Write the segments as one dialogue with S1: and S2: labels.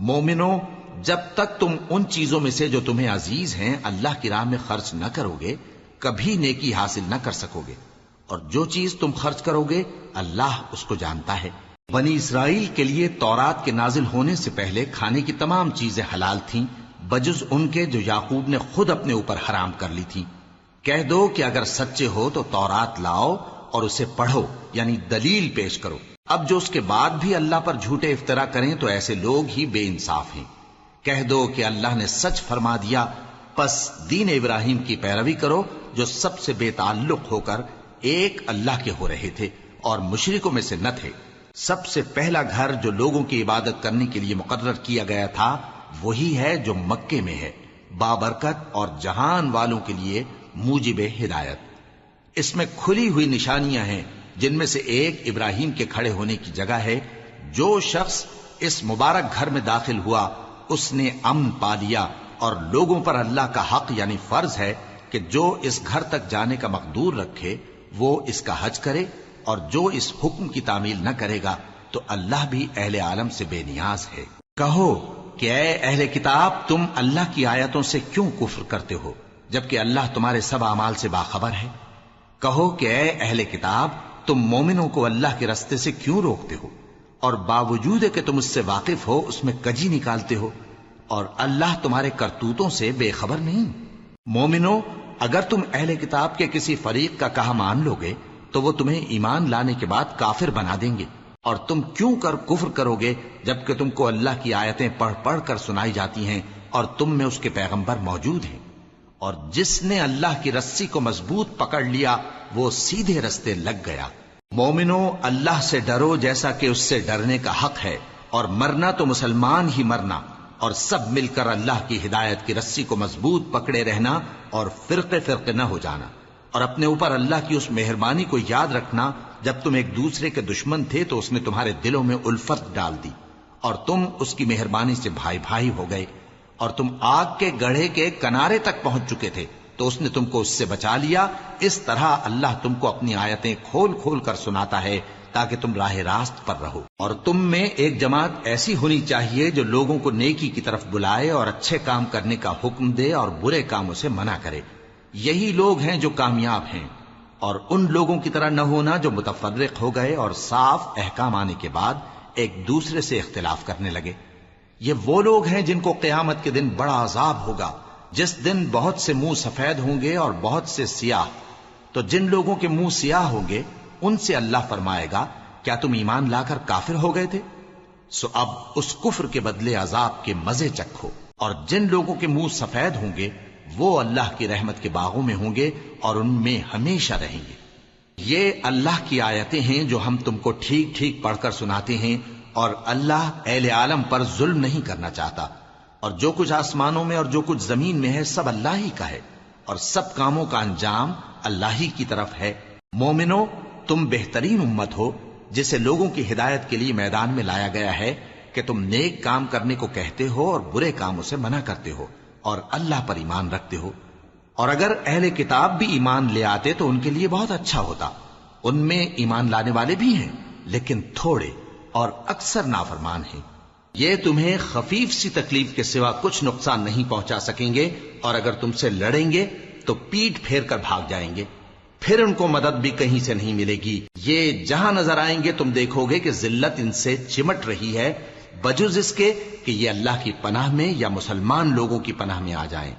S1: مومنو، جب تک تم ان چیزوں میں سے جو تمہیں عزیز ہیں، اللہ کی راہ میں خرچ نہ کرو گے کبھی نیکی حاصل نہ کر سکو گے اور جو چیز تم خرچ کرو گے اللہ اس کو جانتا ہے۔ بنی اسرائیل کے لیے تورات کے نازل ہونے سے پہلے کھانے کی تمام چیزیں حلال تھیں، بجز ان کے جو یعقوب نے خود اپنے اوپر حرام کر لی تھی کہہ دو کہ اگر سچے ہو تو تورات لاؤ اور اسے پڑھو یعنی دلیل پیش کرو۔ اب جو اس کے بعد بھی اللہ پر جھوٹے افطرا کریں تو ایسے لوگ ہی بے انصاف ہیں۔ کہہ دو کہ اللہ نے سچ فرما دیا، پس دین ابراہیم کی پیروی کرو جو سب سے بے تعلق ہو کر ایک اللہ کے ہو رہے تھے اور مشرکوں میں سے نہ تھے۔ سب سے پہلا گھر جو لوگوں کی عبادت کرنے کے لیے مقرر کیا گیا تھا، وہی ہے جو مکے میں ہے۔ بابرکت اور جہان والوں کے لیے موجب ہدایت۔ اس میں کھلی ہوئی نشانیاں ہیں۔ جن میں سے ایک ابراہیم کے کھڑے ہونے کی جگہ ہے، جو شخص اس مبارک گھر میں داخل ہوا، اس نے امن پا لیا اور لوگوں پر اللہ کا حق یعنی فرض ہے کہ جو اس گھر تک جانے کا مقدور رکھے، وہ اس کا حج کرے اور جو اس حکم کی تعمیل نہ کرے گا، تو اللہ بھی اہل عالم سے بے نیاز ہے۔ کہو کہ اے اہل کتاب، تم اللہ کی آیتوں سے کیوں کفر کرتے ہو، جبکہ اللہ تمہارے سب اعمال سے باخبر ہے؟ کہو کہ اے اہل کتاب تم مومنوں کو اللہ کے رستے سے کیوں روکتے ہو؟ اور باوجود کہ تم اس سے واقف ہو، اس میں کجی نکالتے ہو؟ اور اللہ تمہارے کرتوتوں سے بے خبر نہیں۔ مومنو اگر تم اہل کتاب کے کسی فریق کا کہا مان لو گے، تو وہ تمہیں ایمان لانے کے بعد کافر بنا دیں گے۔ اور تم کیوں کر کفر کرو گے، جبکہ تم کو اللہ کی آیتیں پڑھ پڑھ کر سنائی جاتی ہیں اور تم میں اس کے پیغمبر موجود ہیں۔ اور جس نے اللہ کی رسی کو مضبوط پکڑ لیا وہ سیدھے رستے لگ گیا۔ مومنو اللہ سے ڈرو جیسا کہ اس سے ڈرنے کا حق ہے، اور مرنا تو مسلمان ہی مرنا، اور سب مل کر اللہ کی ہدایت کی رسی کو مضبوط پکڑے رہنا اور فرقے فرقے نہ ہو جانا۔ اور اپنے اوپر اللہ کی اس مہربانی کو یاد رکھنا، جب تم ایک دوسرے کے دشمن تھے تو اس نے تمہارے دلوں میں الفت ڈال دی، اور تم اس کی مہربانی سے بھائی بھائی ہو گئے، اور تم آگ کے گڑھے کے کنارے تک پہنچ چکے تھے۔ تو اس نے تم کو اس سے بچا لیا۔ اس طرح اللہ تم کو اپنی آیتیں کھول کھول کر سناتا ہے تاکہ تم راہ راست پر رہو۔ اور تم میں ایک جماعت ایسی ہونی چاہیے جو لوگوں کو نیکی کی طرف بلائے اور اچھے کام کرنے کا حکم دے اور برے کاموں سے منع کرے۔ یہی لوگ ہیں جو کامیاب ہیں۔ اور ان لوگوں کی طرح نہ ہونا جو متفرق ہو گئے اور صاف احکام آنے کے بعد ایک دوسرے سے اختلاف کرنے لگے۔ یہ وہ لوگ ہیں جن کو قیامت کے دن بڑا عذاب ہوگا۔ جس دن بہت سے منہ سفید ہوں گے اور بہت سے سیاہ، تو جن لوگوں کے منہ سیاہ ہوں گے، ان سے اللہ فرمائے گا، کیا تم ایمان لا کر کافر ہو گئے تھے؟ سو اب اس کفر کے بدلے عذاب کے مزے چکھو۔ اور جن لوگوں کے منہ سفید ہوں گے، وہ اللہ کی رحمت کے باغوں میں ہوں گے اور ان میں ہمیشہ رہیں گے۔ یہ اللہ کی آیتیں ہیں جو ہم تم کو ٹھیک ٹھیک پڑھ کر سناتے ہیں اور اللہ اہل عالم پر ظلم نہیں کرنا چاہتا۔ اور جو کچھ آسمانوں میں اور جو کچھ زمین میں ہے، سب اللہ ہی کا ہے۔ اور سب کاموں کا انجام اللہ ہی کی طرف ہے۔ مومنو، تم بہترین امت ہو، جسے لوگوں کی ہدایت کے لیے میدان میں لایا گیا ہے کہ تم نیک کام کرنے کو کہتے ہو اور برے کاموں سے منع کرتے ہو اور اللہ پر ایمان رکھتے ہو۔ اور اگر اہل کتاب بھی ایمان لے آتے تو ان کے لیے بہت اچھا ہوتا۔ ان میں ایمان لانے والے بھی ہیں، لیکن تھوڑے اور اکثر نافرمان ہیں۔ یہ تمہیں خفیف سی تکلیف کے سوا کچھ نقصان نہیں پہنچا سکیں گے، اور اگر تم سے لڑیں گے تو پیٹ پھیر کر بھاگ جائیں گے۔ پھر ان کو مدد بھی کہیں سے نہیں ملے گی۔ یہ جہاں نظر آئیں گے، تم دیکھو گے کہ ذلت ان سے چمٹ رہی ہے، بجز اس کے کہ یہ اللہ کی پناہ میں یا مسلمان لوگوں کی پناہ میں آ جائیں۔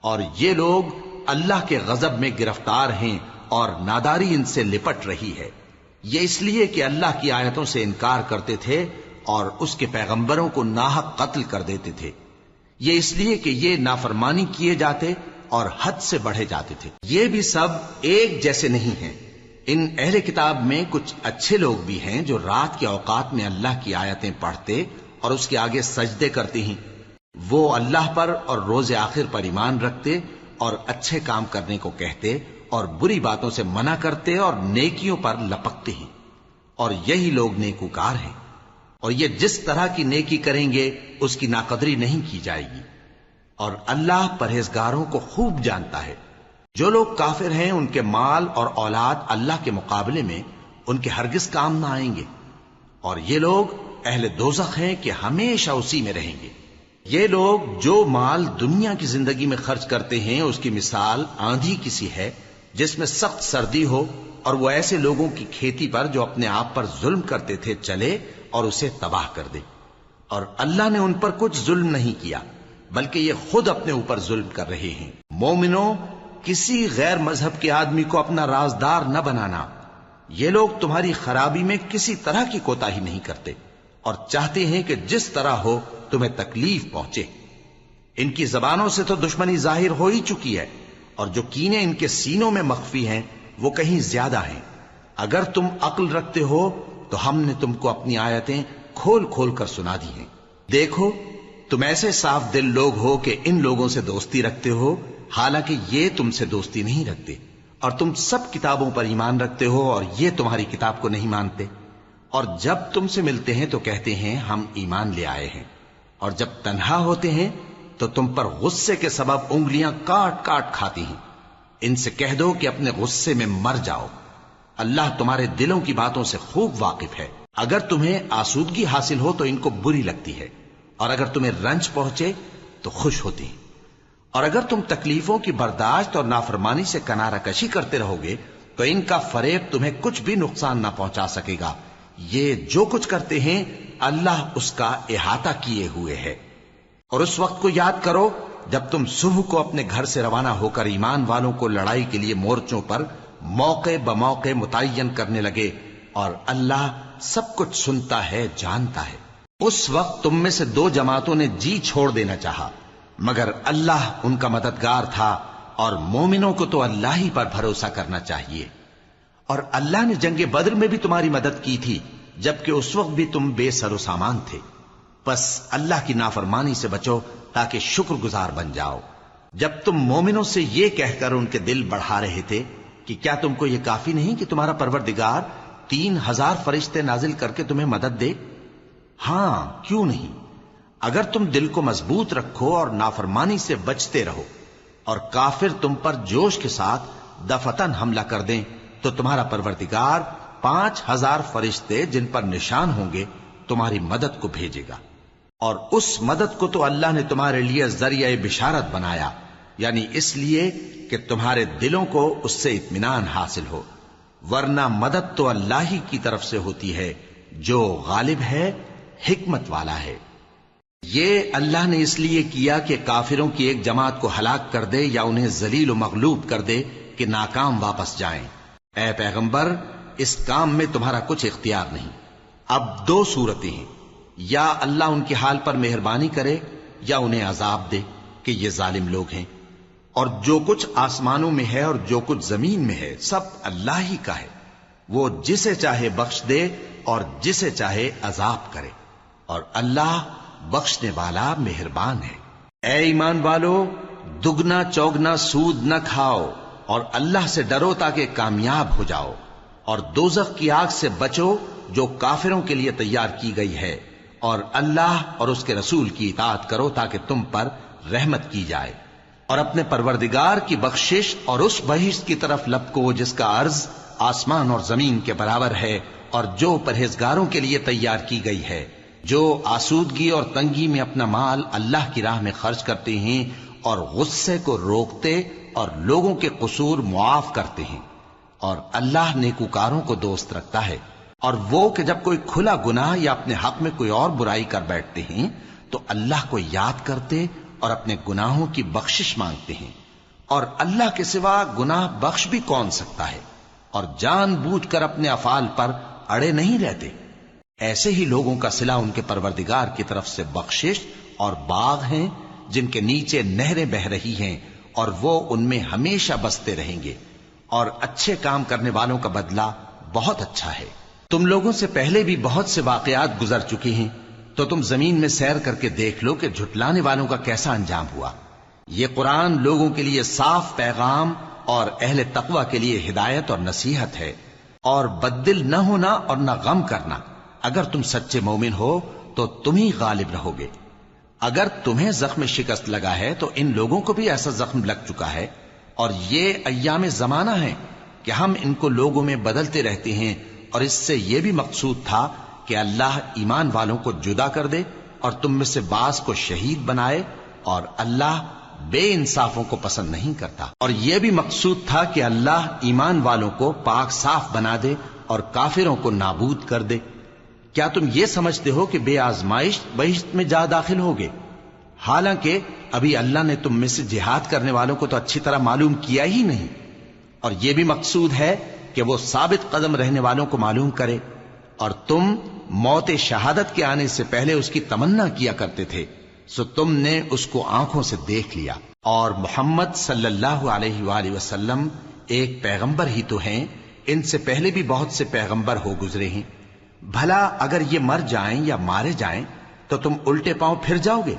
S1: اور یہ لوگ اللہ کے غضب میں گرفتار ہیں اور ناداری ان سے لپٹ رہی ہے۔ یہ اس لیے کہ اللہ کی آیتوں سے انکار کرتے تھے اور اس کے پیغمبروں کو ناحق قتل کر دیتے تھے۔ یہ اس لیے کہ یہ نافرمانی کیے جاتے اور حد سے بڑھے جاتے تھے۔ یہ بھی سب ایک جیسے نہیں ہیں۔ ان اہل کتاب میں کچھ اچھے لوگ بھی ہیں جو رات کے اوقات میں اللہ کی آیتیں پڑھتے اور اس کے آگے سجدے کرتے ہیں۔ وہ اللہ پر اور روز آخر پر ایمان رکھتے اور اچھے کام کرنے کو کہتے اور بری باتوں سے منع کرتے اور نیکیوں پر لپکتے ہیں۔ اور یہی لوگ نیکوکار ہیں۔ اور یہ جس طرح کی نیکی کریں گے، اس کی ناقدری نہیں کی جائے گی۔ اور اللہ پرہیزگاروں کو خوب جانتا ہے۔ جو لوگ کافر ہیں، ان کے مال اور اولاد اللہ کے مقابلے میں ان کے ہرگز کام نہ آئیں گے۔ اور یہ لوگ اہل دوزخ ہیں کہ ہمیشہ اسی میں رہیں گے۔ یہ لوگ جو مال دنیا کی زندگی میں خرچ کرتے ہیں، اس کی مثال آندھی کسی ہے، جس میں سخت سردی ہو اور وہ ایسے لوگوں کی کھیتی پر جو اپنے آپ پر ظلم کرتے تھے چلے اور اسے تباہ کر دے۔ اور اللہ نے ان پر کچھ ظلم نہیں کیا، بلکہ یہ خود اپنے اوپر ظلم کر رہے ہیں۔ مومنوں، کسی غیر مذہب کے آدمی کو اپنا رازدار نہ بنانا۔ یہ لوگ تمہاری خرابی میں کسی طرح کی کوتا ہی نہیں کرتے اور چاہتے ہیں کہ جس طرح ہو تمہیں تکلیف پہنچے۔ ان کی زبانوں سے تو دشمنی ظاہر ہو ہی چکی ہے، اور جو کینے ان کے سینوں میں مخفی ہیں، وہ کہیں زیادہ ہیں۔ اگر تم عقل رکھتے ہو تو ہم نے تم کو اپنی آیتیں کھول کھول کر سنا دی ہیں۔ دیکھو، تم ایسے صاف دل لوگ ہو کہ ان لوگوں سے دوستی رکھتے ہو، حالانکہ یہ تم سے دوستی نہیں رکھتے۔ اور تم سب کتابوں پر ایمان رکھتے ہو اور یہ تمہاری کتاب کو نہیں مانتے۔ اور جب تم سے ملتے ہیں تو کہتے ہیں، ہم ایمان لے آئے ہیں۔ اور جب تنہا ہوتے ہیں تو تم پر غصے کے سبب انگلیاں کاٹ کاٹ کھاتی ہیں۔ ان سے کہہ دو کہ اپنے غصے میں مر جاؤ۔ اللہ تمہارے دلوں کی باتوں سے خوب واقف ہے۔ اگر تمہیں آسودگی حاصل ہو تو ان کو بری لگتی ہے۔ اور اگر تمہیں رنج پہنچے تو خوش ہوتی ہیں۔ اور اگر تم تکلیفوں کی برداشت اور نافرمانی سے کنارہ کشی کرتے رہو گے تو ان کا فریب تمہیں کچھ بھی نقصان نہ پہنچا سکے گا۔ یہ جو کچھ کرتے ہیں، اللہ اس کا احاطہ کیے ہوئے ہے۔ اور اس وقت کو یاد کرو، جب تم صبح کو اپنے گھر سے روانہ ہو کر ایمان والوں کو لڑائی کے لیے مورچوں پر موقع بموقع متعین کرنے لگے اور اللہ سب کچھ سنتا ہے، جانتا ہے۔ اس وقت تم میں سے دو جماعتوں نے جی چھوڑ دینا چاہا، مگر اللہ ان کا مددگار تھا اور مومنوں کو تو اللہ ہی پر بھروسہ کرنا چاہیے۔ اور اللہ نے جنگ بدر میں بھی تمہاری مدد کی تھی، جبکہ اس وقت بھی تم بے سر و سامان تھے۔ بس اللہ کی نافرمانی سے بچو تاکہ شکر گزار بن جاؤ۔ جب تم مومنوں سے یہ کہہ کر ان کے دل بڑھا رہے تھے کہ کیا تم کو یہ کافی نہیں کہ تمہارا پروردگار تین ہزار فرشتے نازل کر کے تمہیں مدد دے؟ ہاں کیوں نہیں؟ اگر تم دل کو مضبوط رکھو اور نافرمانی سے بچتے رہو اور کافر تم پر جوش کے ساتھ دفتن حملہ کر دیں، تو تمہارا پروردگار پانچ ہزار فرشتے جن پر نشان ہوں گے تمہاری مدد کو بھیجے گا۔ اور اس مدد کو تو اللہ نے تمہارے لیے ذریعہ بشارت بنایا۔ یعنی اس لیے کہ تمہارے دلوں کو اس سے اطمینان حاصل ہو، ورنہ مدد تو اللہ ہی کی طرف سے ہوتی ہے، جو غالب ہے، حکمت والا ہے۔ یہ اللہ نے اس لیے کیا کہ کافروں کی ایک جماعت کو ہلاک کر دے یا انہیں ذلیل و مغلوب کر دے کہ ناکام واپس جائیں۔ اے پیغمبر، اس کام میں تمہارا کچھ اختیار نہیں۔ اب دو صورتیں ہیں۔ یا اللہ ان کے حال پر مہربانی کرے یا انہیں عذاب دے کہ یہ ظالم لوگ ہیں۔ اور جو کچھ آسمانوں میں ہے اور جو کچھ زمین میں ہے، سب اللہ ہی کا ہے۔ وہ جسے چاہے بخش دے اور جسے چاہے عذاب کرے۔ اور اللہ بخشنے والا مہربان ہے۔ اے ایمان والو، دگنا چوگنا سود نہ کھاؤ اور اللہ سے ڈرو تاکہ کامیاب ہو جاؤ۔ اور دوزخ کی آگ سے بچو جو کافروں کے لیے تیار کی گئی ہے۔ اور اللہ اور اس کے رسول کی اطاعت کرو تاکہ تم پر رحمت کی جائے۔ اور اپنے پروردگار کی بخشش اور اس بہشت کی طرف لپکو جس کا عرض آسمان اور زمین کے برابر ہے اور جو پرہیزگاروں کے لیے تیار کی گئی ہے، جو آسودگی اور تنگی میں اپنا مال اللہ کی راہ میں خرچ کرتے ہیں اور غصے کو روکتے اور لوگوں کے قصور معاف کرتے ہیں۔ اور اللہ نیکوکاروں کو دوست رکھتا ہے۔ اور وہ کہ جب کوئی کھلا گناہ یا اپنے حق میں کوئی اور برائی کر بیٹھتے ہیں، تو اللہ کو یاد کرتے اور اپنے گناہوں کی بخشش مانگتے ہیں۔ اور اللہ کے سوا گناہ بخش بھی کون سکتا ہے؟ اور جان بوجھ کر اپنے افعال پر اڑے نہیں رہتے۔ ایسے ہی لوگوں کا سلا ان کے پروردگار کی طرف سے بخشش اور باغ ہیں، جن کے نیچے نہریں بہ رہی ہیں، اور وہ ان میں ہمیشہ بستے رہیں گے۔ اور اچھے کام کرنے والوں کا بدلہ بہت اچھا ہے۔ تم لوگوں سے پہلے بھی بہت سے واقعات گزر چکے ہیں۔ تو تم زمین میں سیر کر کے دیکھ لو کہ جھٹلانے والوں کا کیسا انجام ہوا۔ یہ قرآن لوگوں کے لیے صاف پیغام اور اہل تقوی کے لیے ہدایت اور نصیحت ہے۔ اور بدل نہ ہونا اور نہ غم کرنا۔ اگر تم سچے مومن ہو تو تم ہی غالب رہو گے۔ اگر تمہیں زخم شکست لگا ہے تو ان لوگوں کو بھی ایسا زخم لگ چکا ہے۔ اور یہ ایام زمانہ ہے کہ ہم ان کو لوگوں میں بدلتے رہتے ہیں اور اس سے یہ بھی مقصود تھا کہ اللہ ایمان والوں کو جدا کر دے اور تم میں سے بعض کو شہید بنائے اور اللہ بے انصافوں کو پسند نہیں کرتا۔ اور یہ بھی مقصود تھا کہ اللہ ایمان والوں کو پاک صاف بنا دے اور کافروں کو نابود کر دے۔ کیا تم یہ سمجھتے ہو کہ بے آزمائش بہشت میں جا داخل ہوگے؟ حالانکہ ابھی اللہ نے تم میں سے جہاد کرنے والوں کو تو اچھی طرح معلوم کیا ہی نہیں۔ اور یہ بھی مقصود ہے کہ وہ ثابت قدم رہنے والوں کو معلوم کرے اور تم موت شہادت کے آنے سے پہلے اس کی تمنا کیا کرتے تھے، سو تم نے اس کو آنکھوں سے دیکھ لیا۔ اور محمد صلی اللہ علیہ وآلہ وسلم ایک پیغمبر ہی تو ہیں، ان سے پہلے بھی بہت سے پیغمبر ہو گزرے ہیں۔ بھلا اگر یہ مر جائیں یا مارے جائیں، تو تم الٹے پاؤں پھر جاؤ گے۔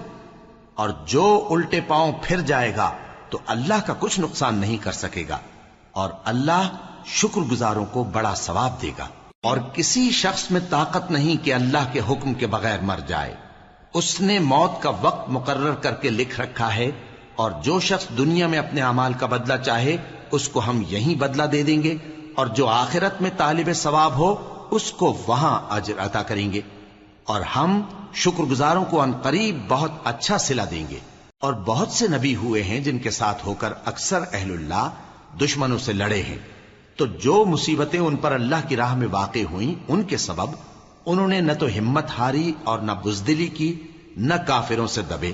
S1: اور جو الٹے پاؤں پھر جائے گا، تو اللہ کا کچھ نقصان نہیں کر سکے گا۔ اور اللہ شکر گزاروں کو بڑا ثواب دے گا۔ اور کسی شخص میں طاقت نہیں کہ اللہ کے حکم کے بغیر مر جائے۔ اس نے موت کا وقت مقرر کر کے لکھ رکھا ہے اور جو شخص دنیا میں اپنے اعمال کا بدلہ چاہے، اس کو ہم یہیں بدلہ دے دیں گے اور جو آخرت میں طالب ثواب ہو، اس کو وہاں اجر عطا کریں گے۔ اور ہم شکر گزاروں کو ان قریب بہت اچھا سلا دیں گے۔ اور بہت سے نبی ہوئے ہیں جن کے ساتھ ہو کر اکثر اہل اللہ دشمنوں سے لڑے ہیں۔ تو جو مصیبتیں ان پر اللہ کی راہ میں واقع ہوئیں، ان کے سبب انہوں نے نہ تو ہمت ہاری اور نہ بزدلی کی، نہ کافروں سے دبے۔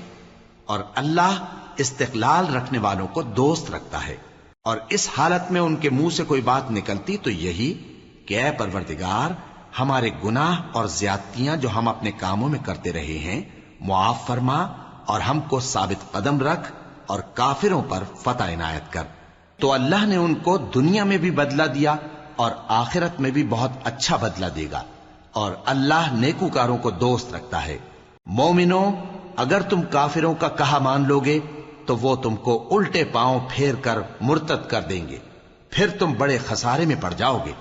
S1: اور اللہ استقلال رکھنے والوں کو دوست رکھتا ہے۔ اور اس حالت میں ان کے منہ سے کوئی بات نکلتی تو یہی کہ اے پروردگار، ہمارے گناہ اور زیادتیاں جو ہم اپنے کاموں میں کرتے رہے ہیں، معاف فرما اور ہم کو ثابت قدم رکھ اور کافروں پر فتح عنایت کر۔ تو اللہ نے ان کو دنیا میں بھی بدلہ دیا اور آخرت میں بھی بہت اچھا بدلہ دے گا اور اللہ نیکوکاروں کو دوست رکھتا ہے۔ مومنو اگر تم کافروں کا کہا مان لوگے، تو وہ تم کو الٹے پاؤں پھیر کر مرتد کر دیں گے۔ پھر تم بڑے خسارے میں پڑ جاؤ گے۔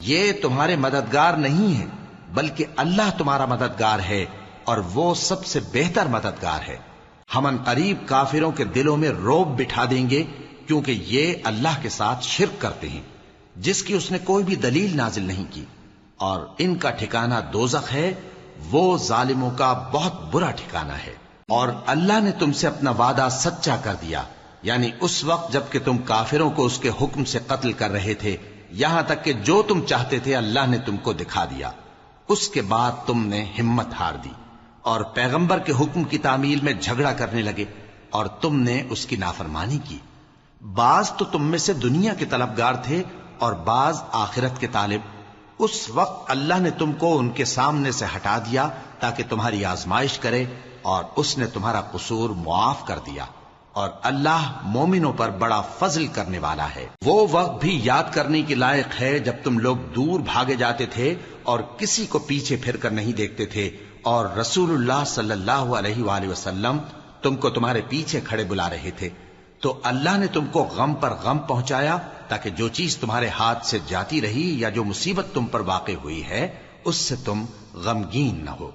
S1: یہ تمہارے مددگار نہیں ہے بلکہ اللہ تمہارا مددگار ہے اور وہ سب سے بہتر مددگار ہے۔ ہم ان قریب کافروں کے دلوں میں روب بٹھا دیں گے کیونکہ یہ اللہ کے ساتھ شرک کرتے ہیں، جس کی اس نے کوئی بھی دلیل نازل نہیں کی۔ اور ان کا ٹھکانہ دوزخ ہے، وہ ظالموں کا بہت برا ٹھکانہ ہے۔ اور اللہ نے تم سے اپنا وعدہ سچا کر دیا یعنی اس وقت جبکہ تم کافروں کو اس کے حکم سے قتل کر رہے تھے، یہاں تک کہ جو تم چاہتے تھے اللہ نے تم کو دکھا دیا۔ اس کے بعد تم نے ہمت ہار دی۔ اور پیغمبر کے حکم کی تعمیل میں جھگڑا کرنے لگے، اور تم نے اس کی نافرمانی کی۔ بعض تو تم میں سے دنیا کے طلبگار تھے اور بعض آخرت کے طالب۔ اس وقت اللہ نے تم کو ان کے سامنے سے ہٹا دیا تاکہ تمہاری آزمائش کرے اور اس نے تمہارا قصور معاف کر دیا۔ اور اللہ مومنوں پر بڑا فضل کرنے والا ہے۔ وہ وقت بھی یاد کرنے کے لائق ہے جب تم لوگ دور بھاگے جاتے تھے اور کسی کو پیچھے پھر کر نہیں دیکھتے تھے۔ اور رسول اللہ صلی اللہ علیہ وآلہ وسلم تم کو تمہارے پیچھے کھڑے بلا رہے تھے۔ تو اللہ نے تم کو غم پر غم پہنچایا تاکہ جو چیز تمہارے ہاتھ سے جاتی رہی یا جو مصیبت تم پر واقع ہوئی ہے، اس سے تم غمگین نہ ہو۔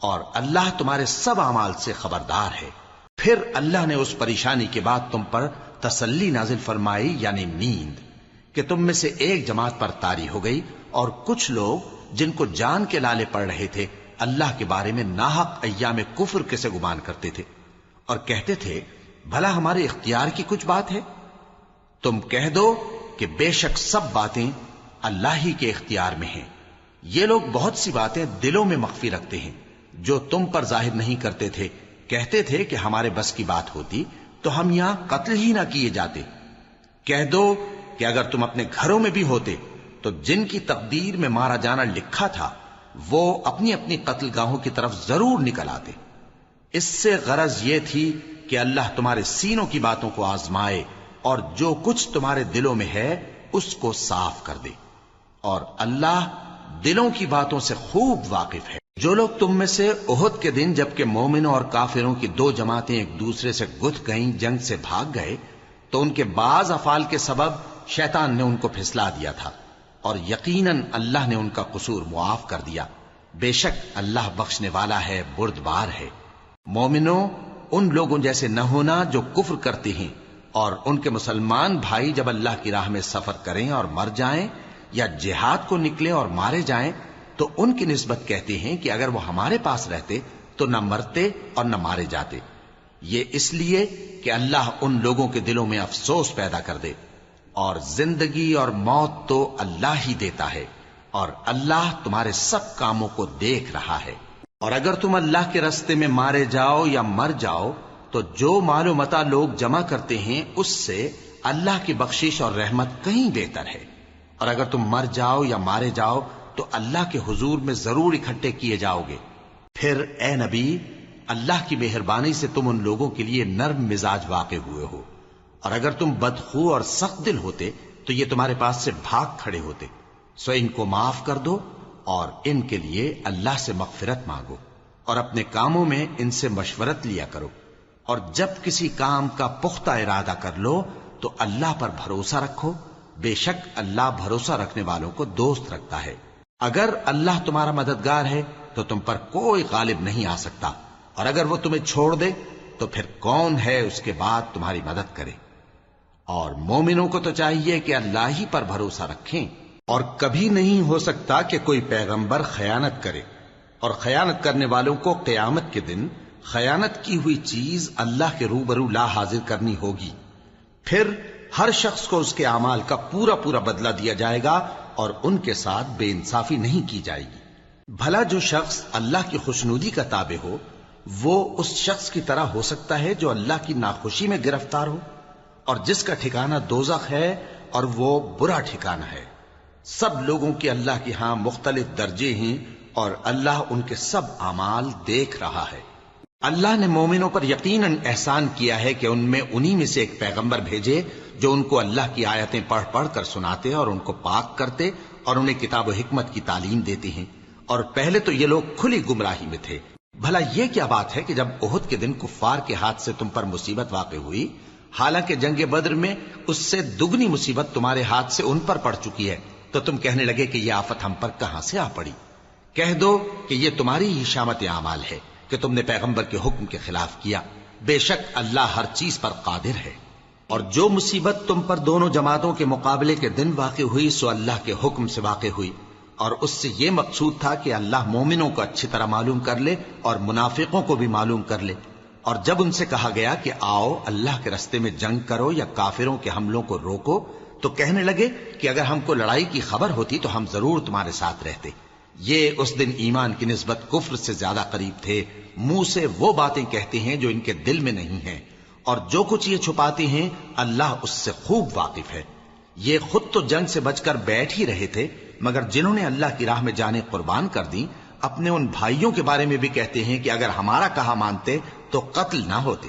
S1: اور اللہ تمہارے سب اعمال سے خبردار ہے۔ پھر اللہ نے اس پریشانی کے بعد تم پر تسلی نازل فرمائی یعنی نیند، کہ تم میں سے ایک جماعت پر تاری ہو گئی اور کچھ لوگ جن کو جان کے لالے پڑ رہے تھے، اللہ کے بارے میں ناحق ایام کفر کے سے گمان کرتے تھے۔ اور کہتے تھے بھلا ہمارے اختیار کی کچھ بات ہے؟ تم کہہ دو کہ بے شک سب باتیں اللہ ہی کے اختیار میں ہیں۔ یہ لوگ بہت سی باتیں دلوں میں مخفی رکھتے ہیں۔ جو تم پر ظاہر نہیں کرتے تھے، کہتے تھے کہ ہمارے بس کی بات ہوتی تو ہم یہاں قتل ہی نہ کیے جاتے۔ کہہ دو کہ اگر تم اپنے گھروں میں بھی ہوتے تو جن کی تقدیر میں مارا جانا لکھا تھا، وہ اپنی اپنی قتل گاہوں کی طرف ضرور نکل آتے۔ اس سے غرض یہ تھی کہ اللہ تمہارے سینوں کی باتوں کو آزمائے اور جو کچھ تمہارے دلوں میں ہے، اس کو صاف کر دے۔ اور اللہ دلوں کی باتوں سے خوب واقف ہے۔ جو لوگ تم میں سے عہد کے دن جبکہ مومنوں اور کافروں کی دو جماعتیں ایک دوسرے سے گت گئیں، جنگ سے بھاگ گئے، تو ان کے بعض افعال کے سبب شیطان نے ان کو پھسلا دیا تھا۔ اور یقیناً اللہ نے ان کا قصور معاف کر دیا۔ بے شک اللہ بخشنے والا ہے، بردبار ہے۔ مومنوں ان لوگوں جیسے نہ ہونا جو کفر کرتے ہیں، اور ان کے مسلمان بھائی جب اللہ کی راہ میں سفر کریں اور مر جائیں یا جہاد کو نکلے اور مارے جائیں، تو ان کی نسبت کہتے ہیں کہ اگر وہ ہمارے پاس رہتے تو نہ مرتے اور نہ مارے جاتے۔ یہ اس لیے کہ اللہ ان لوگوں کے دلوں میں افسوس پیدا کر دے، اور زندگی اور موت تو اللہ ہی دیتا ہے، اور اللہ تمہارے سب کاموں کو دیکھ رہا ہے۔ اور اگر تم اللہ کے رستے میں مارے جاؤ یا مر جاؤ، تو جو مال و متا لوگ جمع کرتے ہیں، اس سے اللہ کی بخشش اور رحمت کہیں بہتر ہے۔ اور اگر تم مر جاؤ یا مارے جاؤ، تو اللہ کے حضور میں ضرور اکٹھے کیے جاؤ گے۔ پھر اے نبی، اللہ کی مہربانی سے تم ان لوگوں کے لیے نرم مزاج واقع ہوئے ہو۔ اور اگر تم بدخو اور سخت دل ہوتے، تو یہ تمہارے پاس سے بھاگ کھڑے ہوتے۔ سو ان کو معاف کر دو اور ان کے لیے اللہ سے مغفرت مانگو اور اپنے کاموں میں ان سے مشورت لیا کرو اور جب کسی کام کا پختہ ارادہ کر لو تو اللہ پر بھروسہ رکھو۔ بے شک اللہ بھروسہ رکھنے والوں کو دوست رکھتا ہے۔ اگر اللہ تمہارا مددگار ہے تو تم پر کوئی غالب نہیں آ سکتا۔ اور اگر وہ تمہیں چھوڑ دے تو پھر کون ہے اس کے بعد تمہاری مدد کرے۔ اور مومنوں کو تو چاہیے کہ اللہ ہی پر بھروسہ رکھیں۔ اور کبھی نہیں ہو سکتا کہ کوئی پیغمبر خیانت کرے اور خیانت کرنے والوں کو قیامت کے دن خیانت کی ہوئی چیز اللہ کے روبرو لا حاضر کرنی ہوگی۔ پھر ہر شخص کو اس کے اعمال کا پورا پورا بدلہ دیا جائے گا اور ان کے ساتھ بے انصافی نہیں کی جائے گی۔ بھلا جو شخص اللہ کی خوشنودی کا تابع ہو، وہ اس شخص کی طرح ہو سکتا ہے جو اللہ کی ناخوشی میں گرفتار ہو اور جس کا ٹھکانہ دوزخ ہے اور وہ برا ٹھکانہ ہے۔ سب لوگوں کے اللہ کی ہاں مختلف درجے ہیں اور اللہ ان کے سب اعمال دیکھ رہا ہے۔ اللہ نے مومنوں پر یقیناً احسان کیا ہے کہ ان میں انہی میں سے ایک پیغمبر بھیجے جو ان کو اللہ کی آیتیں پڑھ پڑھ کر سناتے اور ان کو پاک کرتے اور انہیں کتاب و حکمت کی تعلیم دیتے ہیں۔ اور پہلے تو یہ لوگ کھلی گمراہی میں تھے۔ بھلا یہ کیا بات ہے کہ جب عہد کے دن کفار کے ہاتھ سے تم پر مصیبت واقع ہوئی، حالانکہ جنگ بدر میں اس سے دگنی مصیبت تمہارے ہاتھ سے ان پر پڑ چکی ہے۔ تو تم کہنے لگے کہ یہ آفت ہم پر کہاں سے آ پڑی؟ کہہ دو کہ یہ تمہاری ہی شامت اعمال ہے کہ تم نے پیغمبر کے حکم کے خلاف کیا۔ بے شک اللہ ہر چیز پر قادر ہے۔ اور جو مصیبت تم پر دونوں جماعتوں کے مقابلے کے دن واقع ہوئی، سو اللہ کے حکم سے واقع ہوئی۔ اور اس سے یہ مقصود تھا کہ اللہ مومنوں کو اچھی طرح معلوم کر لے اور منافقوں کو بھی معلوم کر لے۔ اور جب ان سے کہا گیا کہ آؤ، اللہ کے رستے میں جنگ کرو یا کافروں کے حملوں کو روکو تو کہنے لگے کہ اگر ہم کو لڑائی کی خبر ہوتی تو ہم ضرور تمہارے ساتھ رہتے۔ یہ اس دن ایمان کی نسبت کفر سے زیادہ قریب تھے۔ منہ سے وہ باتیں کہتے ہیں جو ان کے دل میں نہیں ہیں۔ اور جو کچھ یہ چھپاتے ہیں، اللہ اس سے خوب واقف ہے۔ یہ خود تو جنگ سے بچ کر بیٹھ ہی رہے تھے، مگر جنہوں نے اللہ کی راہ میں جانے قربان کر دی اپنے ان بھائیوں کے بارے میں بھی کہتے ہیں کہ اگر ہمارا کہا مانتے تو قتل نہ ہوتے۔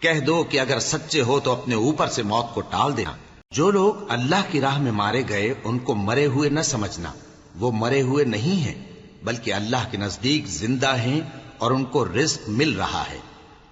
S1: کہہ دو کہ اگر سچے ہو تو اپنے اوپر سے موت کو ٹال دینا۔ جو لوگ اللہ کی راہ میں مارے گئے، ان کو مرے ہوئے نہ سمجھنا۔ وہ مرے ہوئے نہیں ہیں، بلکہ اللہ کے نزدیک زندہ ہیں اور ان کو رزق مل رہا ہے۔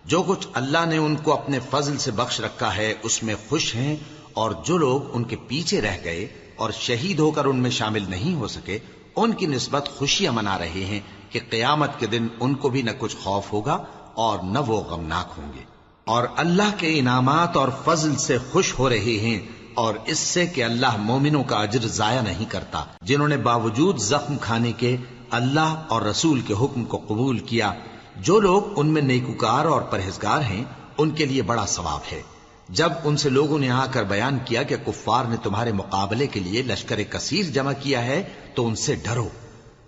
S1: جو کچھ اللہ نے ان کو اپنے فضل سے بخش رکھا ہے، اس میں خوش ہیں اور جو لوگ ان کے پیچھے رہ گئے اور شہید ہو کر ان میں شامل نہیں ہو سکے، ان کی نسبت خوشیاں منا رہے ہیں کہ قیامت کے دن ان کو بھی نہ کچھ خوف ہوگا اور نہ وہ غمناک ہوں گے۔ اور اللہ کے انعامات اور فضل سے خوش ہو رہے ہیں۔ اور اس سے کہ اللہ مومنوں کا اجر ضائع نہیں کرتا، جنہوں نے باوجود زخم کھانے کے اللہ اور رسول کے حکم کو قبول کیا، جو لوگ ان میں نیکوکار اور پرہزگار ہیں، ان کے لیے بڑا ثواب ہے۔ جب ان سے لوگوں نے آ کر بیان کیا کہ کفار نے تمہارے مقابلے کے لیے لشکر کثیر جمع کیا ہے، تو ان سے ڈرو۔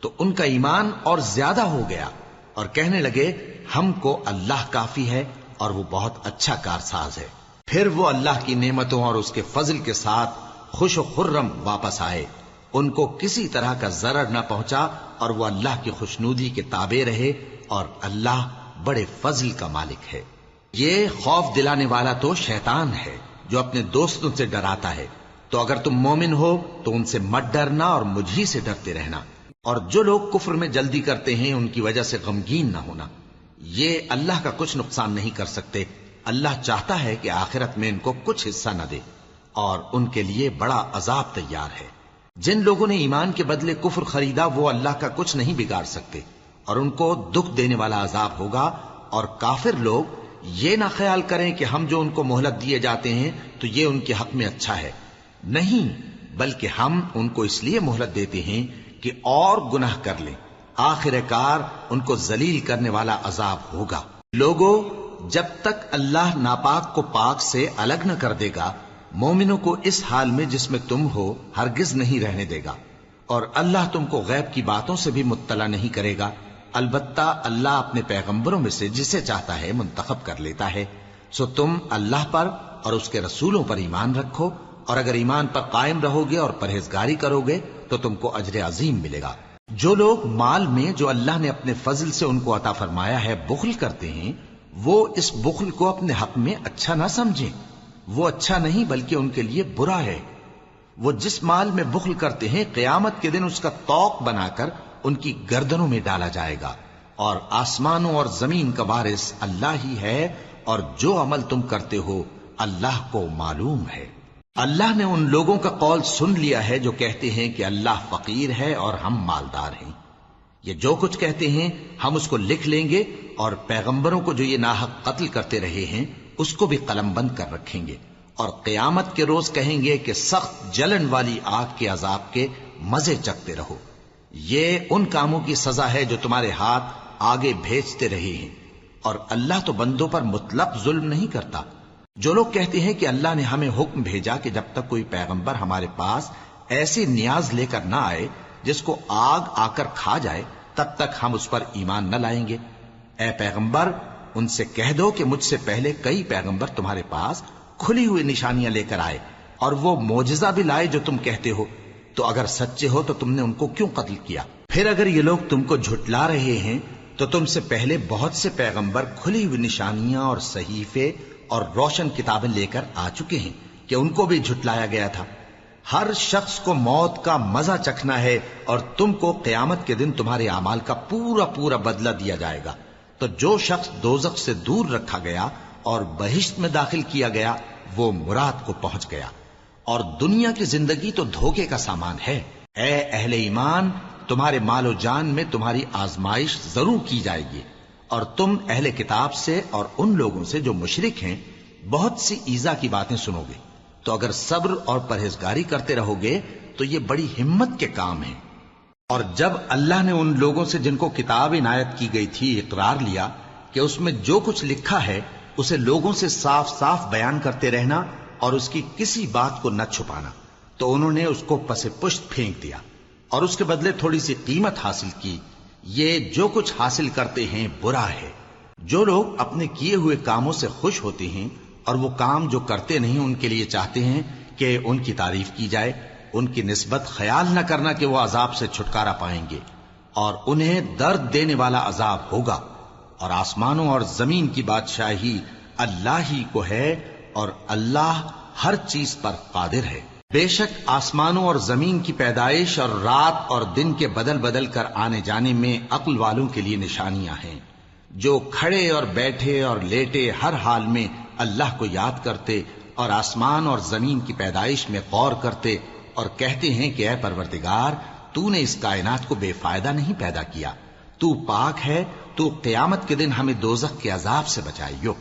S1: تو ان کا ایمان اور زیادہ ہو گیا اور کہنے لگے، ہم کو اللہ کافی ہے اور وہ بہت اچھا کارساز ہے۔ پھر وہ اللہ کی نعمتوں اور اس کے فضل کے ساتھ خوش و خرم واپس آئے۔ ان کو کسی طرح کا ضرر نہ پہنچا اور وہ اللہ کی خوشنودی کے تابع رہے اور اللہ بڑے فضل کا مالک ہے۔ یہ خوف دلانے والا تو شیطان ہے جو اپنے دوستوں سے ڈراتا ہے۔ تو اگر تم مومن ہو تو ان سے مت ڈرنا اور مجھی سے ڈرتے رہنا۔ اور جو لوگ کفر میں جلدی کرتے ہیں ان کی وجہ سے غمگین نہ ہونا۔ یہ اللہ کا کچھ نقصان نہیں کر سکتے۔ اللہ چاہتا ہے کہ آخرت میں ان کو کچھ حصہ نہ دے اور ان کے لیے بڑا عذاب تیار ہے۔ جن لوگوں نے ایمان کے بدلے کفر خریدا، وہ اللہ کا کچھ نہیں بگاڑ سکتے اور ان کو دکھ دینے والا عذاب ہوگا۔ اور کافر لوگ یہ نہ خیال کریں کہ ہم جو ان کو مہلت دیے جاتے ہیں، تو یہ ان کے حق میں اچھا ہے۔ نہیں، بلکہ ہم ان کو اس لیے مہلت دیتے ہیں کہ اور گناہ کر لیں۔ آخر کار ان کو ذلیل کرنے والا عذاب ہوگا۔ لوگوں جب تک اللہ ناپاک کو پاک سے الگ نہ کر دے گا، مومنوں کو اس حال میں جس میں تم ہو، ہرگز نہیں رہنے دے گا۔ اور اللہ تم کو غیب کی باتوں سے بھی مطلع نہیں کرے گا۔ البتہ اللہ اپنے پیغمبروں میں سے جسے چاہتا ہے منتخب کر لیتا ہے۔ سو تم اللہ پر اور اس کے رسولوں پر ایمان رکھو۔ اور اگر ایمان پر قائم رہو گے اور پرہیزگاری کرو گے تو تم کو اجر عظیم ملے گا۔ جو لوگ مال میں، جو اللہ نے اپنے فضل سے ان کو عطا فرمایا ہے، بخل کرتے ہیں وہ اس بخل کو اپنے حق میں اچھا نہ سمجھیں۔ وہ اچھا نہیں بلکہ ان کے لیے برا ہے۔ وہ جس مال میں بخل کرتے ہیں، قیامت کے دن اس کا توق بنا کر ان کی گردنوں میں ڈالا جائے گا۔ اور آسمانوں اور زمین کا وارث اللہ ہی ہے۔ اور جو عمل تم کرتے ہو، اللہ کو معلوم ہے۔ اللہ نے ان لوگوں کا قول سن لیا ہے جو کہتے ہیں کہ اللہ فقیر ہے اور ہم مالدار ہیں۔ یہ جو کچھ کہتے ہیں، ہم اس کو لکھ لیں گے اور پیغمبروں کو جو یہ ناحق قتل کرتے رہے ہیں، اس کو بھی قلم بند کر رکھیں گے۔ اور قیامت کے روز کہیں گے کہ سخت جلن والی آگ کے عذاب کے مزے چکتے رہو۔ یہ ان کاموں کی سزا ہے جو تمہارے ہاتھ آگے بھیجتے رہے ہیں۔ اور اللہ تو بندوں پر مطلق ظلم نہیں کرتا۔ جو لوگ کہتے ہیں کہ اللہ نے ہمیں حکم بھیجا کہ جب تک کوئی پیغمبر ہمارے پاس ایسی نیاز لے کر نہ آئے جس کو آگ آ کر کھا جائے، تب تک ہم اس پر ایمان نہ لائیں گے۔ اے پیغمبر، ان سے کہہ دو کہ مجھ سے پہلے کئی پیغمبر تمہارے پاس کھلی ہوئی نشانیاں لے کر آئے اور وہ موجزہ بھی لائے جو تم کہتے ہو۔ تو اگر سچے ہو تو تم نے ان کو کیوں قتل کیا؟ پھر اگر یہ لوگ تم کو جھٹلا رہے ہیں، تو تم سے پہلے بہت سے پیغمبر کھلی ہوئی نشانیاں اور صحیفے اور روشن کتابیں لے کر آ چکے ہیں کہ ان کو بھی جھٹلایا گیا تھا۔ ہر شخص کو موت کا مزہ چکھنا ہے اور تم کو قیامت کے دن تمہارے اعمال کا پورا پورا بدلہ دیا جائے گا۔ تو جو شخص دوزخ سے دور رکھا گیا اور بہشت میں داخل کیا گیا، وہ مراد کو پہنچ گیا۔ اور دنیا کی زندگی تو دھوکے کا سامان ہے۔ اے اہل ایمان، تمہارے مال و جان میں تمہاری آزمائش ضرور کی جائے گی۔ اور تم اہل کتاب سے اور ان لوگوں سے جو مشرک ہیں، بہت سی ایزا کی باتیں سنو گے۔ تو اگر صبر اور پرہیزگاری کرتے رہو گے تو یہ بڑی ہمت کے کام ہیں۔ اور جب اللہ نے ان لوگوں سے جن کو کتاب عنایت کی گئی تھی اقرار لیا کہ اس میں جو کچھ لکھا ہے، اسے لوگوں سے صاف صاف بیان کرتے رہنا اور اس کی کسی بات کو نہ چھپانا۔ تو انہوں نے اس کو پس پشت پھینک دیا اور اس کے بدلے تھوڑی سی قیمت حاصل کی۔ یہ جو کچھ حاصل کرتے ہیں، برا ہے۔ جو لوگ اپنے کیے ہوئے کاموں سے خوش ہوتے ہیں اور وہ کام جو کرتے نہیں ان کے لیے چاہتے ہیں کہ ان کی تعریف کی جائے، ان کی نسبت خیال نہ کرنا کہ وہ عذاب سے چھٹکارا پائیں گے، اور انہیں درد دینے والا عذاب ہوگا۔ اور آسمانوں اور زمین کی بادشاہی اللہ ہی کو ہے اور اللہ ہر چیز پر قادر ہے۔ بے شک آسمانوں اور زمین کی پیدائش اور رات اور دن کے بدل بدل کر آنے جانے میں عقل والوں کے لیے نشانیاں ہیں۔ جو کھڑے اور بیٹھے اور لیٹے ہر حال میں اللہ کو یاد کرتے اور آسمان اور زمین کی پیدائش میں غور کرتے اور کہتے ہیں کہ اے پروردگار، تو نے اس کائنات کو بے فائدہ نہیں پیدا کیا۔ تو پاک ہے، تو قیامت کے دن ہمیں دوزخ کے عذاب سے بچائیو۔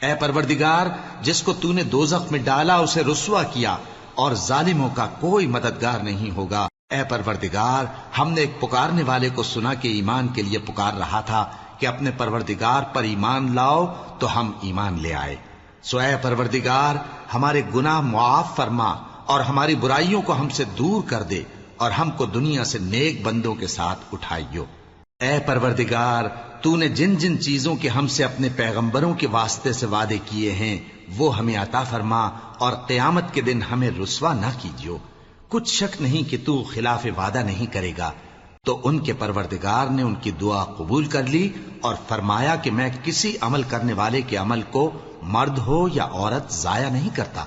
S1: اے پروردگار، جس کو تو نے دوزخ میں ڈالا، اسے رسوا کیا اور ظالموں کا کوئی مددگار نہیں ہوگا۔ اے پروردگار، ہم نے ایک پکارنے والے کو سنا کہ ایمان کے لیے پکار رہا تھا کہ اپنے پروردگار پر ایمان لاؤ تو ہم ایمان لے آئے۔ سو اے پروردگار، ہمارے گناہ معاف فرما اور ہماری برائیوں کو ہم سے دور کر دے اور ہم کو دنیا سے نیک بندوں کے ساتھ اٹھائیو۔ اے پروردگار، تو نے جن جن چیزوں کے ہم سے اپنے پیغمبروں کے واسطے سے وعدے کیے ہیں، وہ ہمیں عطا فرما اور قیامت کے دن ہمیں رسوا نہ کیجیو۔ کچھ شک نہیں کہ تو خلاف وعدہ نہیں کرے گا۔ تو ان کے پروردگار نے ان کی دعا قبول کر لی اور فرمایا کہ میں کسی عمل کرنے والے کے عمل کو مرد ہو یا عورت ضائع نہیں کرتا۔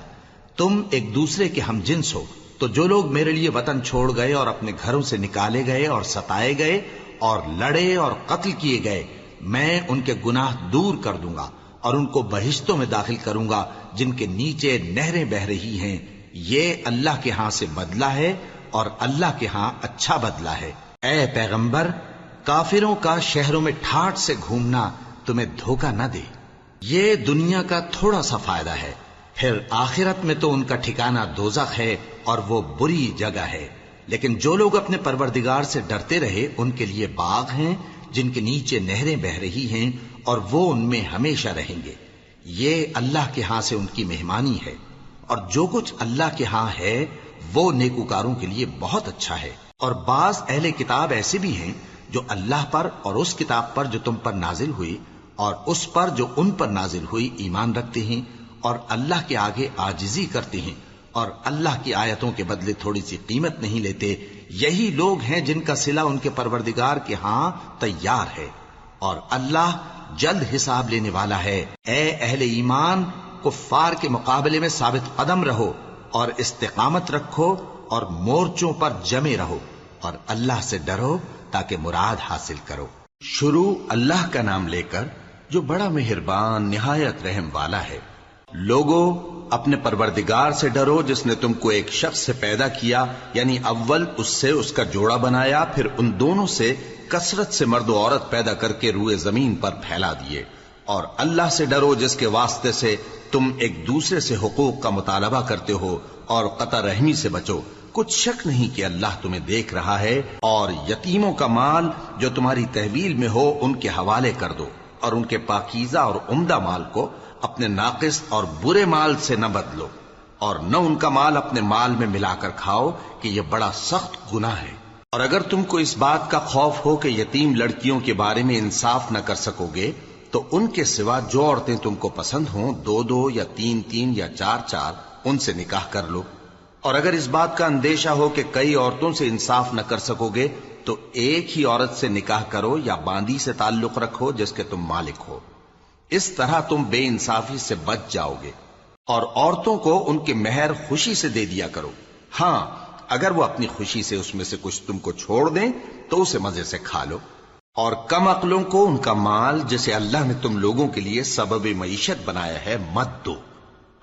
S1: تم ایک دوسرے کے ہم جنس ہو۔ تو جو لوگ میرے لیے وطن چھوڑ گئے اور اپنے گھروں سے نکالے گئے اور ستائے گئے اور لڑے اور قتل کیے گئے، میں ان کے گناہ دور کر دوں گا اور ان کو بہشتوں میں داخل کروں گا جن کے نیچے نہریں بہ رہی ہیں۔ یہ اللہ کے ہاں سے بدلہ ہے اور اللہ کے ہاں اچھا بدلہ ہے۔ اے پیغمبر، کافروں کا شہروں میں ٹھاٹ سے گھومنا تمہیں دھوکہ نہ دے۔ یہ دنیا کا تھوڑا سا فائدہ ہے۔ پھر آخرت میں تو ان کا ٹھکانہ دوزخ ہے اور وہ بری جگہ ہے۔ لیکن جو لوگ اپنے پروردگار سے ڈرتے رہے، ان کے لیے باغ ہیں، جن کے نیچے نہریں بہ رہی ہیں، اور وہ ان میں ہمیشہ رہیں گے۔ یہ اللہ کے ہاں سے ان کی مہمانی ہے۔ اور جو کچھ اللہ کے ہاں ہے، وہ نیکوکاروں کے لیے بہت اچھا ہے۔ اور بعض اہل کتاب ایسے بھی ہیں جو اللہ پر اور اس کتاب پر جو تم پر نازل ہوئی اور اس پر جو ان پر نازل ہوئی ایمان رکھتے ہیں اور اللہ کے آگے آجزی کرتے ہیں اور اللہ کی آیتوں کے بدلے تھوڑی سی قیمت نہیں لیتے، یہی لوگ ہیں جن کا سلا ان کے پروردگار کے ہاں تیار ہے اور اللہ جلد حساب لینے والا ہے۔ اے اہل ایمان، کفار کے مقابلے میں ثابت قدم رہو اور استقامت رکھو اور مورچوں پر جمے رہو اور اللہ سے ڈرو تاکہ مراد حاصل کرو۔
S2: شروع اللہ کا نام لے کر جو بڑا مہربان، نہایت رحم والا ہے۔ لوگوں اپنے پروردگار سے ڈرو جس نے تم کو ایک شخص سے پیدا کیا یعنی اول اس سے اس کا جوڑا بنایا، پھر ان دونوں سے کثرت سے مرد و عورت پیدا کر کے روئے زمین پر پھیلا دیے۔ اور اللہ سے ڈرو جس کے واسطے سے تم ایک دوسرے سے حقوق کا مطالبہ کرتے ہو اور قطع رحمی سے بچو۔ کچھ شک نہیں کہ اللہ تمہیں دیکھ رہا ہے اور یتیموں کا مال جو تمہاری تحویل میں ہو ان کے حوالے کر دو اور ان کے پاکیزہ اور عمدہ مال کو اپنے ناقص اور برے مال سے نہ بدلو اور نہ ان کا مال اپنے مال میں ملا کر کھاؤ کہ یہ بڑا سخت گناہ ہے۔ اور اگر تم کو اس بات کا خوف ہو کہ یتیم لڑکیوں کے بارے میں انصاف نہ کر سکو گے، تو ان کے سوا جو عورتیں تم کو پسند ہوں، دو دو یا تین تین یا چار چار ان سے نکاح کر لو۔ اور اگر اس بات کا اندیشہ ہو کہ کئی عورتوں سے انصاف نہ کر سکو گے، تو ایک ہی عورت سے نکاح کرو یا باندی سے تعلق رکھو جس کے تم مالک ہو۔ اس طرح تم بے انصافی سے بچ جاؤ گے۔ اور عورتوں کو ان کے مہر خوشی سے دے دیا کرو۔ ہاں اگر وہ اپنی خوشی سے اس میں سے کچھ تم کو چھوڑ دیں، تو اسے مزے سے کھا لو۔ اور کم عقلوں کو ان کا مال جسے اللہ نے تم لوگوں کے لیے سبب معیشت بنایا ہے، مت دو۔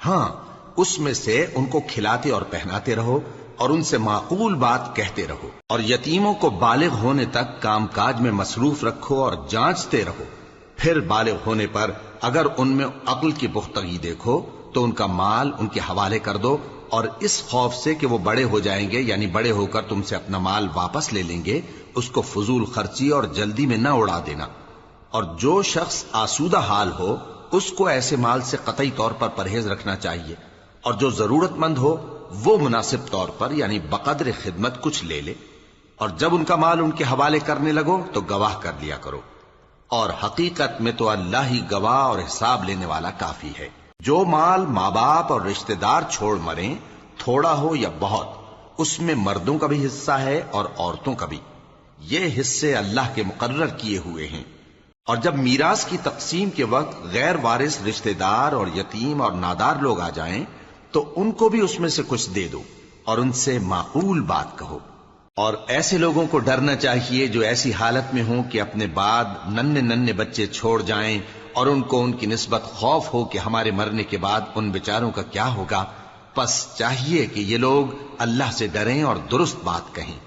S2: ہاں اس میں سے ان کو کھلاتے اور پہناتے رہو اور ان سے معقول بات کہتے رہو اور یتیموں کو بالغ ہونے تک کام کاج میں مصروف رکھو اور جانچتے رہو۔ پھر بالغ ہونے پر اگر ان میں عقل کی پختگی دیکھو تو ان کا مال ان کے حوالے کر دو اور اس خوف سے کہ وہ بڑے ہو جائیں گے یعنی بڑے ہو کر تم سے اپنا مال واپس لے لیں گے، اس کو فضول خرچی اور جلدی میں نہ اڑا دینا۔ اور جو شخص آسودہ حال ہو، اس کو ایسے مال سے قطعی طور پر پرہیز رکھنا چاہیے۔ اور جو ضرورت مند ہو، وہ مناسب طور پر یعنی بقدر خدمت کچھ لے لے۔ اور جب ان کا مال ان کے حوالے کرنے لگو، تو گواہ کر لیا کرو۔ اور حقیقت میں تو اللہ ہی گواہ اور حساب لینے والا کافی ہے۔ جو مال ماں باپ اور رشتہ دار چھوڑ مریں، تھوڑا ہو یا بہت، اس میں مردوں کا بھی حصہ ہے اور عورتوں کا بھی۔ یہ حصے اللہ کے مقرر کیے ہوئے ہیں۔ اور جب میراث کی تقسیم کے وقت غیر وارث رشتہ دار اور یتیم اور نادار لوگ آ جائیں تو ان کو بھی اس میں سے کچھ دے دو اور ان سے معقول بات کہو۔ اور ایسے لوگوں کو ڈرنا چاہیے جو ایسی حالت میں ہوں کہ اپنے بعد ننے ننے بچے چھوڑ جائیں اور ان کو ان کی نسبت خوف ہو کہ ہمارے مرنے کے بعد ان بیچاروں کا کیا ہوگا۔ پس چاہیے کہ یہ لوگ اللہ سے ڈریں اور درست بات کہیں۔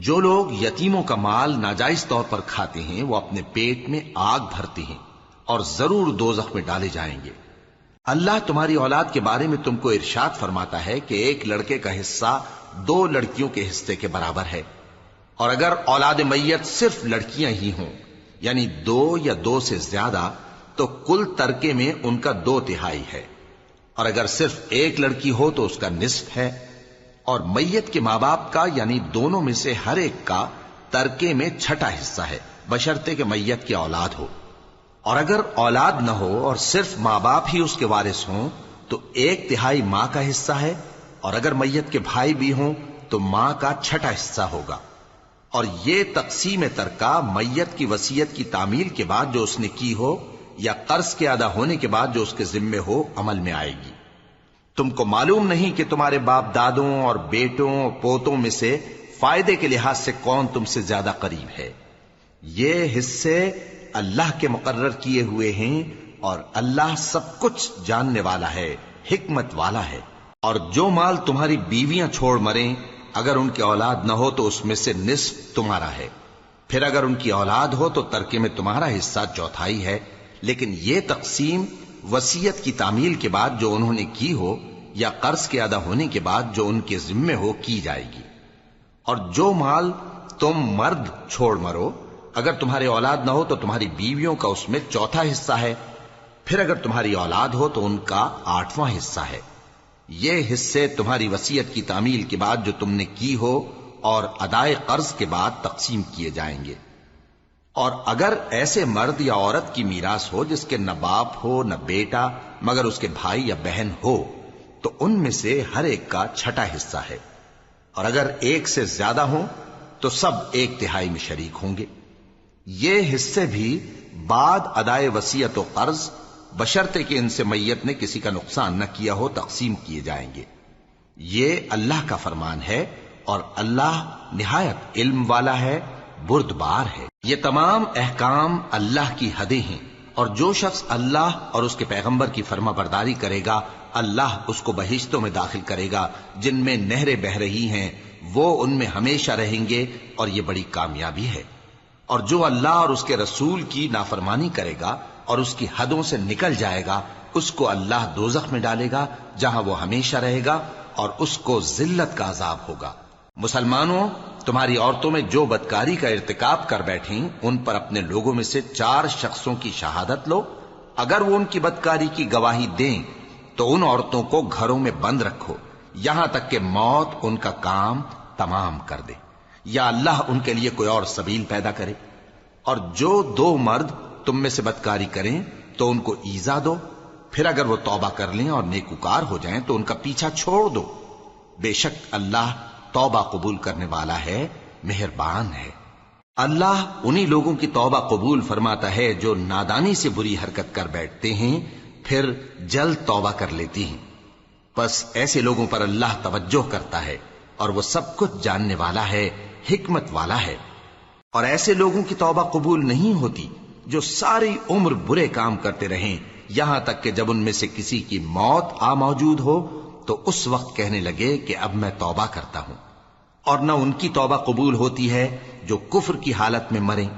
S2: جو لوگ یتیموں کا مال ناجائز طور پر کھاتے ہیں وہ اپنے پیٹ میں آگ بھرتے ہیں اور ضرور دو میں ڈالے جائیں گے۔ اللہ تمہاری اولاد کے بارے میں تم کو ارشاد فرماتا ہے کہ ایک لڑکے کا حصہ دو لڑکیوں کے حصے کے برابر ہے۔ اور اگر اولاد میت صرف لڑکیاں ہی ہوں یعنی دو یا دو سے زیادہ، تو کل ترکے میں ان کا دو تہائی ہے۔ اور اگر صرف ایک لڑکی ہو تو اس کا نصف ہے۔ اور میت کے ماں باپ کا یعنی دونوں میں سے ہر ایک کا، ترکے میں چھٹا حصہ ہے بشرتے کہ میت کی اولاد ہو۔ اور اگر اولاد نہ ہو اور صرف ماں باپ ہی اس کے وارث ہوں، تو ایک تہائی ماں کا حصہ ہے، اور اگر میت کے بھائی بھی ہوں، تو ماں کا چھٹا حصہ ہوگا۔ اور یہ تقسیم ترکا میت کی وسیعت کی تعمیل کے بعد جو اس نے کی ہو، یا قرض کے ادا ہونے کے بعد جو اس کے ذمے ہو، عمل میں آئے گی۔ تم کو معلوم نہیں کہ تمہارے باپ دادوں اور بیٹوں اور پوتوں میں سے فائدے کے لحاظ سے کون تم سے زیادہ قریب ہے۔ یہ حصے اللہ کے مقرر کیے ہوئے ہیں اور اللہ سب کچھ جاننے والا ہے، حکمت والا ہے۔ اور جو مال تمہاری بیویاں چھوڑ مریں، اگر ان کی اولاد نہ ہو تو اس میں سے نصف تمہارا ہے۔ پھر اگر ان کی اولاد ہو تو ترکے میں تمہارا حصہ چوتھائی ہے۔ لیکن یہ تقسیم وسیعت کی تعمیل کے بعد جو انہوں نے کی ہو یا قرض کے ادا ہونے کے بعد جو ان کے ذمے ہو کی جائے گی۔ اور جو مال تم مرد چھوڑ مرو اگر تمہارے اولاد نہ ہو تو تمہاری بیویوں کا اس میں چوتھا حصہ ہے۔ پھر اگر تمہاری اولاد ہو تو ان کا آٹھواں حصہ ہے۔ یہ حصے تمہاری وسیعت کی تعمیل کے بعد جو تم نے کی ہو اور ادائے قرض کے بعد تقسیم کیے جائیں گے۔ اور اگر ایسے مرد یا عورت کی میراث ہو جس کے نہ باپ ہو، نہ بیٹا، مگر اس کے بھائی یا بہن ہو، تو ان میں سے ہر ایک کا چھٹا حصہ ہے۔ اور اگر ایک سے زیادہ ہوں تو سب ایک تہائی میں شریک ہوں گے۔ یہ حصے بھی بعد ادائے وسیعت و قرض بشرتے کہ ان سے میت نے کسی کا نقصان نہ کیا ہو، تقسیم کیے جائیں گے۔ یہ اللہ کا فرمان ہے اور اللہ نہایت علم والا ہے، بردبار ہے۔ یہ تمام احکام اللہ کی حدیں ہیں اور جو شخص اللہ اور اس کے پیغمبر کی فرما برداری کرے گا، اللہ اس کو بہشتوں میں داخل کرے گا۔ جن میں نہریں بہ رہی ہیں، وہ ان میں ہمیشہ رہیں گے اور یہ بڑی کامیابی ہے۔ اور جو اللہ اور اس کے رسول کی نافرمانی کرے گا اور اس کی حدوں سے نکل جائے گا، اس کو اللہ دوزخ میں ڈالے گا، جہاں وہ ہمیشہ رہے گا اور اس کو ذلت کا عذاب ہوگا۔ مسلمانوں، تمہاری عورتوں میں جو بدکاری کا ارتکاب کر بیٹھیں، ان پر اپنے لوگوں میں سے چار شخصوں کی شہادت لو۔ اگر وہ ان کی بدکاری کی گواہی دیں، تو ان عورتوں کو گھروں میں بند رکھو، یہاں تک کہ موت ان کا کام تمام کر دے۔ یا اللہ ان کے لیے کوئی اور سبیل پیدا کرے؟ اور جو دو مرد تم میں سے بدکاری کریں تو ان کو ایزا دو۔ پھر اگر وہ توبہ کر لیں اور نیکوکار ہو جائیں تو ان کا پیچھا چھوڑ دو۔ بے شک اللہ توبہ قبول کرنے والا ہے، مہربان ہے۔ اللہ انہی لوگوں کی توبہ قبول فرماتا ہے جو نادانی سے بری حرکت کر بیٹھتے ہیں، پھر جلد توبہ کر لیتی ہیں۔ بس ایسے لوگوں پر اللہ توجہ کرتا ہے اور وہ سب کچھ جاننے والا ہے۔ حکمت والا ہے۔ اور ایسے لوگوں کی توبہ قبول نہیں ہوتی جو ساری عمر برے کام کرتے رہیں۔ یہاں تک کہ جب ان میں سے کسی کی موت آ موجود ہو، تو اس وقت کہنے لگے کہ اب میں توبہ کرتا ہوں۔ اور نہ ان کی توبہ قبول ہوتی ہے جو کفر کی حالت میں مریں۔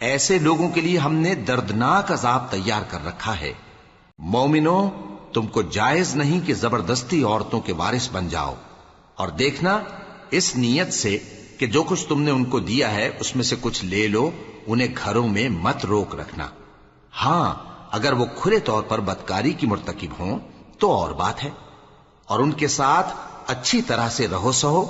S2: ایسے لوگوں کے لیے ہم نے دردناک عذاب تیار کر رکھا ہے۔ مومنو تم کو جائز نہیں کہ زبردستی عورتوں کے وارث بن جاؤ۔ اور دیکھنا، اس نیت سے کہ جو کچھ تم نے ان کو دیا ہے، اس میں سے کچھ لے لو، انہیں گھروں میں مت روک رکھنا۔ ہاں اگر وہ کھلے طور پر بدکاری کی مرتکب ہوں، تو اور بات ہے۔ اور ان کے ساتھ اچھی طرح سے رہو سہو۔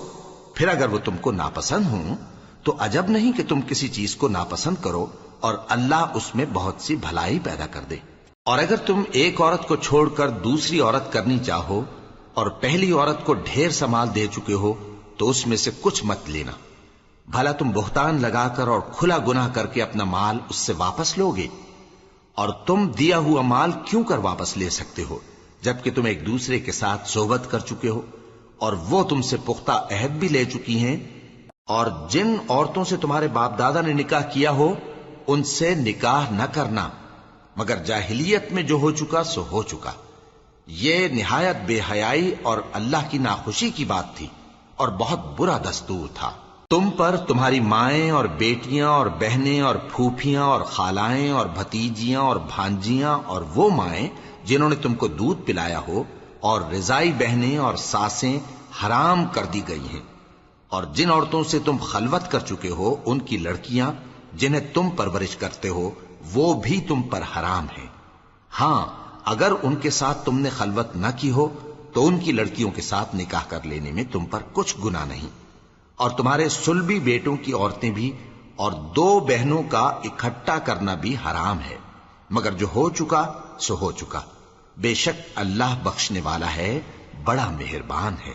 S2: پھر اگر وہ تم کو ناپسند ہوں، تو عجب نہیں کہ تم کسی چیز کو ناپسند کرو اور اللہ اس میں بہت سی بھلائی پیدا کر دے۔ اور اگر تم ایک عورت کو چھوڑ کر دوسری عورت کرنی چاہو اور پہلی عورت کو ڈھیر سمال دے چکے ہو تو اس میں سے کچھ مت لینا۔ بھلا تم بہتان لگا کر اور کھلا گناہ کر کے اپنا مال اس سے واپس لو گے۔ اور تم دیا ہوا مال کیوں کر واپس لے سکتے ہو؟ جبکہ تم ایک دوسرے کے ساتھ صحبت کر چکے ہو۔ اور وہ تم سے پختہ عہد بھی لے چکی ہیں۔ اور جن عورتوں سے تمہارے باپ دادا نے نکاح کیا ہو، ان سے نکاح نہ کرنا۔ مگر جاہلیت میں جو ہو چکا، سو ہو چکا۔ یہ نہایت بے حیائی اور اللہ کی ناخوشی کی بات تھی۔ اور بہت برا دستور تھا۔ تم پر تمہاری مائیں اور بیٹیاں اور بہنیں اور پھوپھیاں اور خالائیں اور بھتیجیاں اور بھانجیاں اور وہ مائیں جنہوں نے تم کو دودھ پلایا ہو اور رضائی بہنیں اور ساسیں حرام کر دی گئی ہیں۔ اور جن عورتوں سے تم خلوت کر چکے ہو، ان کی لڑکیاں جنہیں تم پرورش کرتے ہو، وہ بھی تم پر حرام ہے ہاں اگر ان کے ساتھ تم نے خلوت نہ کی ہو تو ان کی لڑکیوں کے ساتھ نکاح کر لینے میں تم پر کچھ گنا نہیں۔ اور تمہارے سلبی بیٹوں کی عورتیں بھی اور دو بہنوں کا اکٹھا کرنا بھی حرام ہے۔ مگر جو ہو چکا، سو ہو چکا۔ بے شک اللہ بخشنے والا ہے، بڑا مہربان ہے۔